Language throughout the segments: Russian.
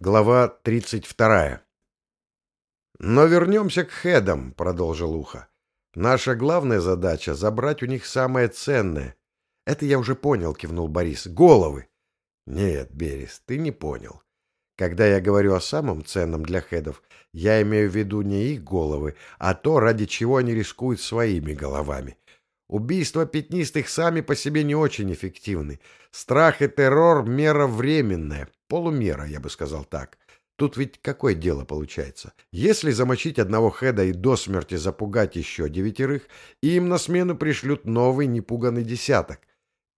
Глава 32. «Но вернемся к хедам», — продолжил Ухо. «Наша главная задача — забрать у них самое ценное». «Это я уже понял», — кивнул Борис. «Головы». «Нет, Берес, ты не понял. Когда я говорю о самом ценном для хедов, я имею в виду не их головы, а то, ради чего они рискуют своими головами. Убийства пятнистых сами по себе не очень эффективны. Страх и террор — мера временная, полумера, я бы сказал так. Тут ведь какое дело получается? Если замочить одного хеда и до смерти запугать еще девятерых, им на смену пришлют новый непуганный десяток.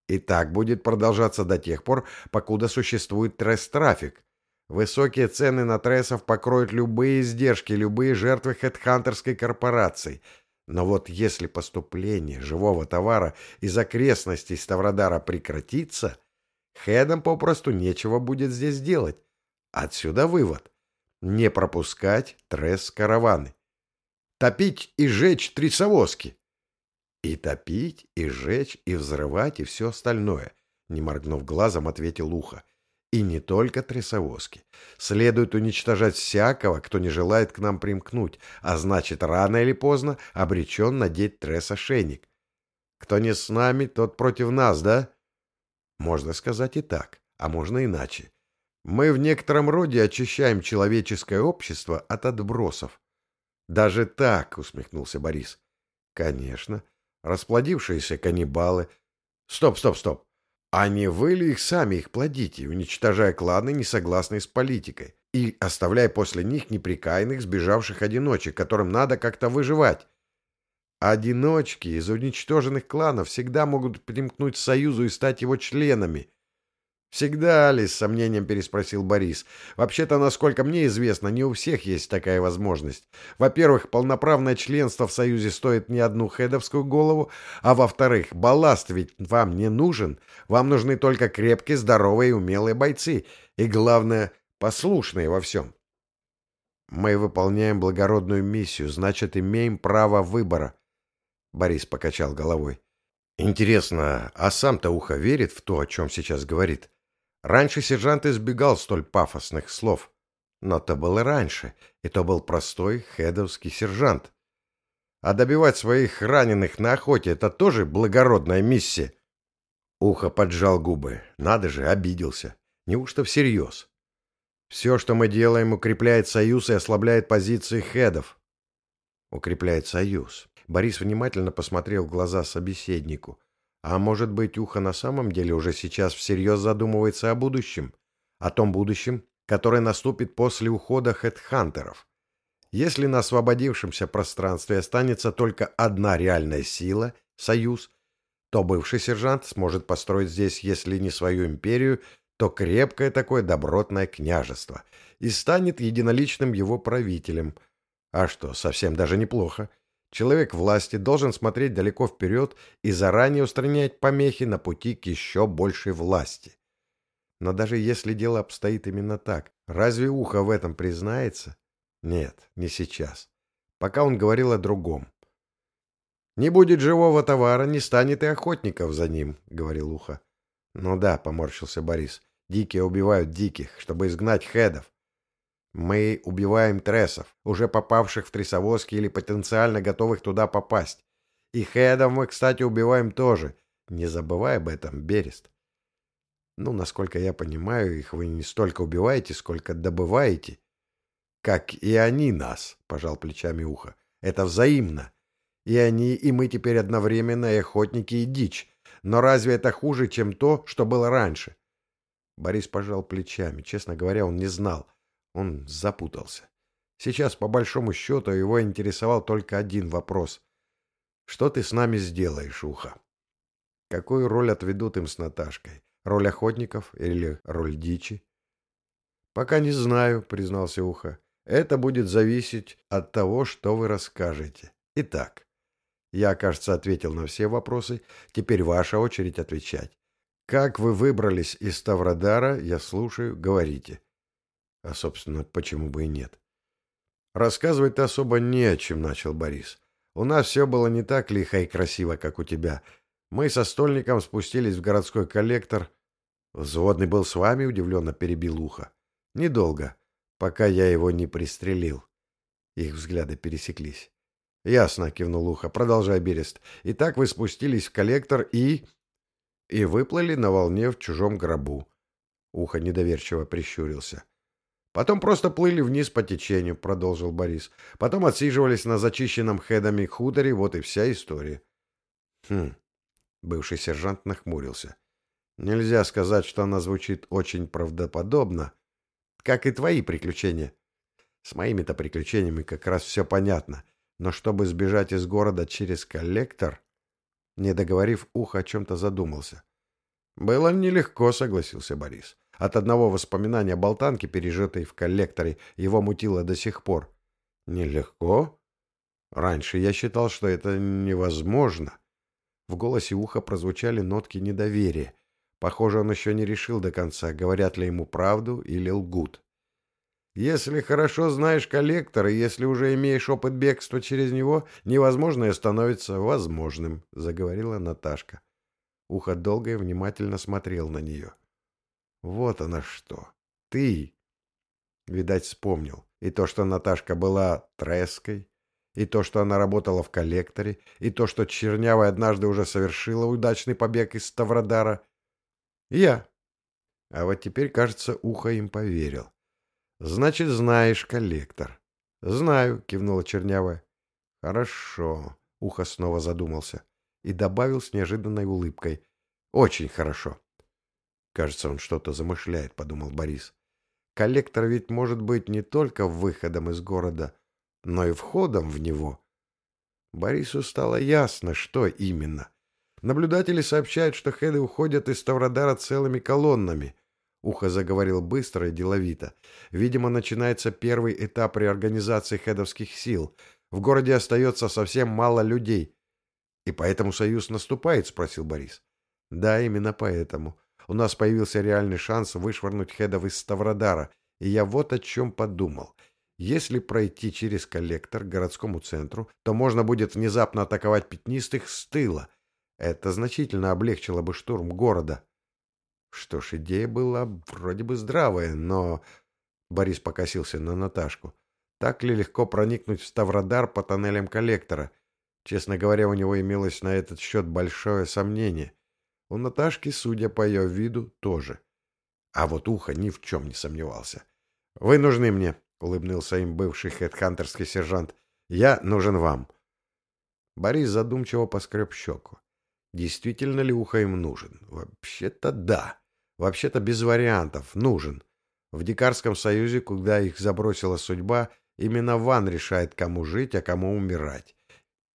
И так будет продолжаться до тех пор, покуда существует тресс-трафик. Высокие цены на трессов покроют любые издержки, любые жертвы хедхантерской корпорации — но вот если поступление живого товара из окрестностей Ставродара прекратится, хедам попросту нечего будет здесь делать. Отсюда вывод. Не пропускать тресс-караваны. Топить и жечь трясовозки. И топить, и жечь, и взрывать, и все остальное, не моргнув глазом, ответил Ухо. И не только трясовозки. Следует уничтожать всякого, кто не желает к нам примкнуть, а значит, рано или поздно обречен надеть тресс-ошейник. Кто не с нами, тот против нас, да? Можно сказать и так, а можно иначе. Мы в некотором роде очищаем человеческое общество от отбросов. Даже так, усмехнулся Борис. Конечно, расплодившиеся каннибалы. Стоп, стоп, стоп. А не вы ли их сами их плодите, уничтожая кланы, не согласные с политикой, и оставляя после них неприкаянных сбежавших одиночек, которым надо как-то выживать? Одиночки из уничтоженных кланов всегда могут примкнуть к Союзу и стать его членами. «Всегда ли?» — с сомнением переспросил Борис. «Вообще-то, насколько мне известно, не у всех есть такая возможность. Во-первых, полноправное членство в Союзе стоит не одну хедовскую голову, а во-вторых, балласт ведь вам не нужен. Вам нужны только крепкие, здоровые и умелые бойцы. И, главное, послушные во всем». «Мы выполняем благородную миссию, значит, имеем право выбора», — Борис покачал головой. «Интересно, а сам-то Ухо верит в то, о чем сейчас говорит?» Раньше сержант избегал столь пафосных слов. Но то было раньше, и то был простой хедовский сержант. А добивать своих раненых на охоте — это тоже благородная миссия. Ухо поджал губы. Надо же, обиделся. Неужто всерьез? Все, что мы делаем, укрепляет союз и ослабляет позиции хедов. Укрепляет союз. Борис внимательно посмотрел в глаза собеседнику. А может быть, Ухо на самом деле уже сейчас всерьез задумывается о будущем? О том будущем, которое наступит после ухода хедхантеров? Если на освободившемся пространстве останется только одна реальная сила — союз, то бывший сержант сможет построить здесь, если не свою империю, то крепкое такое добротное княжество и станет единоличным его правителем. А что, совсем даже неплохо. Человек власти должен смотреть далеко вперед и заранее устранять помехи на пути к еще большей власти. Но даже если дело обстоит именно так, разве ухо в этом признается? Нет, не сейчас. Пока он говорил о другом. «Не будет живого товара, не станет и охотников за ним», — говорил ухо. «Ну да», — поморщился Борис, — «дикие убивают диких, чтобы изгнать хедов. Мы убиваем трессов, уже попавших в трясовозки или потенциально готовых туда попасть. И хедов мы, кстати, убиваем тоже. Не забывай об этом, Берест. Ну, насколько я понимаю, их вы не столько убиваете, сколько добываете. Как и они нас, пожал плечами ухо. Это взаимно. И они, и мы теперь одновременно и охотники, и дичь. Но разве это хуже, чем то, что было раньше? Борис пожал плечами. Честно говоря, он не знал — он запутался. Сейчас, по большому счету, его интересовал только один вопрос. «Что ты с нами сделаешь, Уха?» Какую роль отведут им с Наташкой? Роль охотников или роль дичи? «Пока не знаю», — признался Уха. «Это будет зависеть от того, что вы расскажете. Итак, я, кажется, ответил на все вопросы. Теперь ваша очередь отвечать. Как вы выбрались из Ставродара, я слушаю, говорите». А, собственно, почему бы и нет? Рассказывать-то особо не о чем, начал Борис. У нас все было не так лихо и красиво, как у тебя. Мы со стольником спустились в городской коллектор. Взводный был с вами, удивленно перебил ухо. Недолго, пока я его не пристрелил. Их взгляды пересеклись. «Ясно», — кивнул Ухо. «Продолжай, Берест. Итак, вы спустились в коллектор и...» «И выплыли на волне в чужом гробу». Ухо недоверчиво прищурился. «Потом просто плыли вниз по течению», — продолжил Борис. «Потом отсиживались на зачищенном хедами хуторе. Вот и вся история». «Хм...» — бывший сержант нахмурился. «Нельзя сказать, что она звучит очень правдоподобно, как и твои приключения. С моими-то приключениями как раз все понятно». Но чтобы сбежать из города через коллектор... Не договорив, ухо о чем-то задумался. «Было нелегко», — согласился Борис. От одного воспоминания о болтанке, пережитой в коллекторе, его мутило до сих пор. «Нелегко?» Раньше я считал, что это невозможно. В голосе уха прозвучали нотки недоверия. Похоже, он еще не решил до конца, говорят ли ему правду или лгут. Если хорошо знаешь коллектор, и если уже имеешь опыт бегства через него, невозможное становится возможным, — заговорила Наташка. Ухо долго и внимательно смотрел на нее. Вот она что. Ты. Видать, вспомнил. И то, что Наташка была треской, и то, что она работала в коллекторе, и то, что Чернявая однажды уже совершила удачный побег из Ставродара. Я. А вот теперь, кажется, ухо им поверил. Значит, знаешь, коллектор. Знаю, кивнула Чернявая. Хорошо. Ухо снова задумался и добавил с неожиданной улыбкой. Очень хорошо. Кажется, он что-то замышляет, подумал Борис. Коллектор ведь может быть не только выходом из города, но и входом в него. Борису стало ясно, что именно. Наблюдатели сообщают, что хеды уходят из Ставродара целыми колоннами — Ухо заговорил быстро и деловито. Видимо, начинается первый этап реорганизации хедовских сил. В городе остается совсем мало людей. И поэтому союз наступает, спросил Борис. Да, именно поэтому. У нас появился реальный шанс вышвырнуть хедов из Ставродара. И я вот о чем подумал. Если пройти через коллектор к городскому центру, то можно будет внезапно атаковать пятнистых с тыла. Это значительно облегчило бы штурм города. Что ж, идея была вроде бы здравая, но... Борис покосился на Наташку. Так ли легко проникнуть в Ставродар по тоннелям коллектора? Честно говоря, у него имелось на этот счет большое сомнение. У Наташки, судя по ее виду, тоже. А вот ухо ни в чем не сомневался. «Вы нужны мне», — улыбнулся им бывший хедхантерский сержант. «Я нужен вам». Борис задумчиво поскреб щеку. Действительно ли ухо им нужен? Вообще-то да. Вообще-то без вариантов. Нужен. В Дикарском союзе, куда их забросила судьба, именно Ван решает, кому жить, а кому умирать.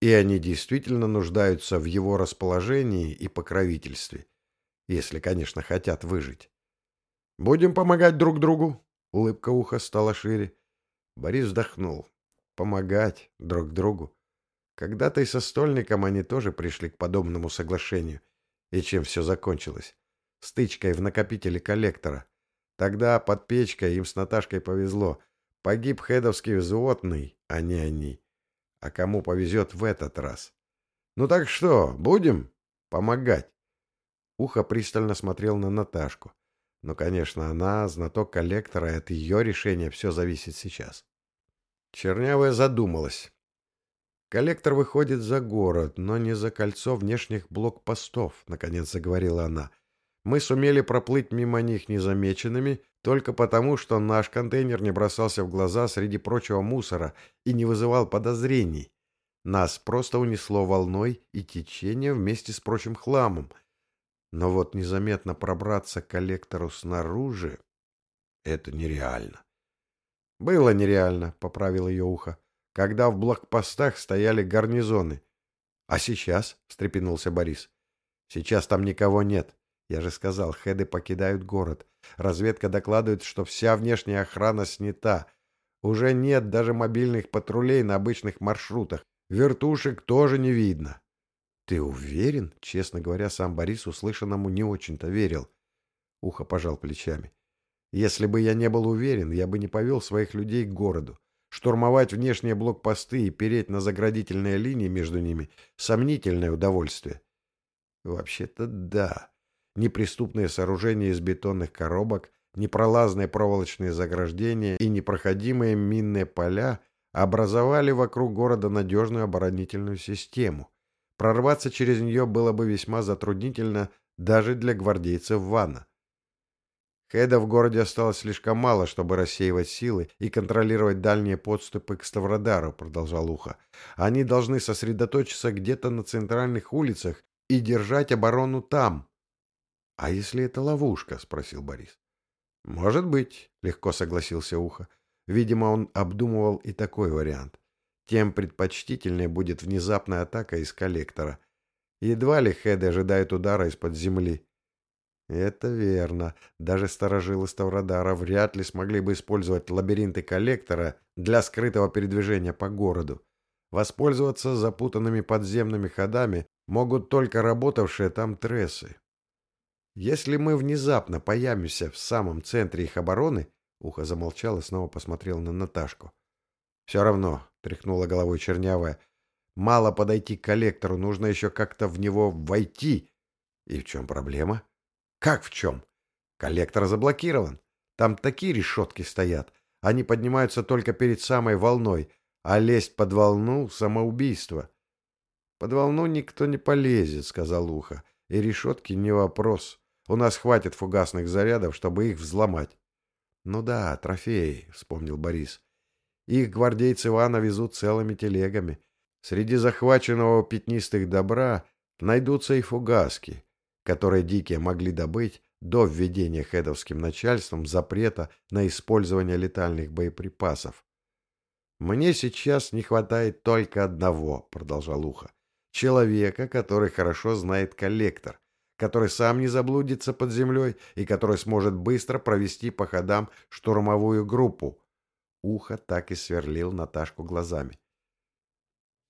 И они действительно нуждаются в его расположении и покровительстве. Если, конечно, хотят выжить. «Будем помогать друг другу?» Улыбка уха стала шире. Борис вздохнул. «Помогать друг другу?» Когда-то и со стольником они тоже пришли к подобному соглашению. И чем все закончилось? стычкой в накопителе коллектора. Тогда под печкой им с Наташкой повезло. Погиб хедовский взводный, а не они. А кому повезет в этот раз? Ну так что, будем помогать? Ухо пристально смотрел на Наташку. Ну, конечно, она знаток коллектора, и от ее решения все зависит сейчас. Чернявая задумалась. Коллектор выходит за город, но не за кольцо внешних блокпостов, наконец заговорила она. Мы сумели проплыть мимо них незамеченными только потому, что наш контейнер не бросался в глаза среди прочего мусора и не вызывал подозрений. Нас просто унесло волной и течение вместе с прочим хламом. Но вот незаметно пробраться к коллектору снаружи — это нереально. «Было нереально», — поправил ее ухо, — «когда в блокпостах стояли гарнизоны». «А сейчас?» — встрепенулся Борис. «Сейчас там никого нет. Я же сказал, хеды покидают город. Разведка докладывает, что вся внешняя охрана снята. Уже нет даже мобильных патрулей на обычных маршрутах. Вертушек тоже не видно. Ты уверен? Честно говоря, сам Борис услышанному не очень-то верил. Ухо пожал плечами. Если бы я не был уверен, я бы не повел своих людей к городу. Штурмовать внешние блокпосты и переть на заградительные линии между ними — сомнительное удовольствие. Вообще-то да неприступные сооружения из бетонных коробок непролазные проволочные заграждения и непроходимые минные поля образовали вокруг города надежную оборонительную систему. Прорваться через нее было бы весьма затруднительно даже для гвардейцев Ванна. Хеда в городе осталось слишком мало, чтобы рассеивать силы и контролировать дальние подступы к Ставродару, продолжал Уха. Они должны сосредоточиться где-то на центральных улицах и держать оборону там. — А если это ловушка? — спросил Борис. — Может быть, — легко согласился Ухо. Видимо, он обдумывал и такой вариант. Тем предпочтительнее будет внезапная атака из коллектора. Едва ли Хеды ожидает удара из-под земли. Это верно. Даже сторожилы Ставродара вряд ли смогли бы использовать лабиринты коллектора для скрытого передвижения по городу. Воспользоваться запутанными подземными ходами могут только работавшие там трессы. Если мы внезапно появимся в самом центре их обороны, Ухо замолчал и снова посмотрел на Наташку. Все равно, тряхнула головой чернявая, мало подойти к коллектору, нужно еще как-то в него войти. И в чем проблема? Как в чем? Коллектор заблокирован. Там такие решетки стоят. Они поднимаются только перед самой волной, а лезть под волну — самоубийство. Под волну никто не полезет, — сказал Ухо. И решетки не вопрос. У нас хватит фугасных зарядов, чтобы их взломать. Ну да, трофеи, — вспомнил Борис. Их гвардейцы Ивана везут целыми телегами. Среди захваченного пятнистых добра найдутся и фугаски которые дикие могли добыть до введения хедовским начальством запрета на использование летальных боеприпасов. «Мне сейчас не хватает только одного», — продолжал Ухо. «Человека, который хорошо знает коллектор, который сам не заблудится под землей и который сможет быстро провести по ходам штурмовую группу». Ухо так и сверлил Наташку глазами.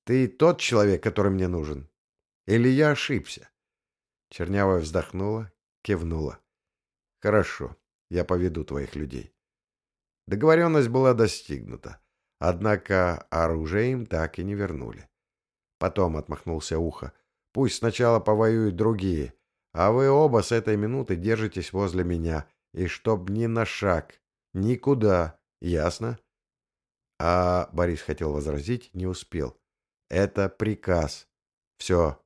«Ты тот человек, который мне нужен? Или я ошибся?» Чернявая вздохнула, кивнула. «Хорошо, я поведу твоих людей». Договоренность была достигнута, однако оружие им так и не вернули. Потом отмахнулся ухо. «Пусть сначала повоюют другие, а вы оба с этой минуты держитесь возле меня, и чтоб ни на шаг, никуда, ясно?» А Борис хотел возразить, не успел. «Это приказ. Все,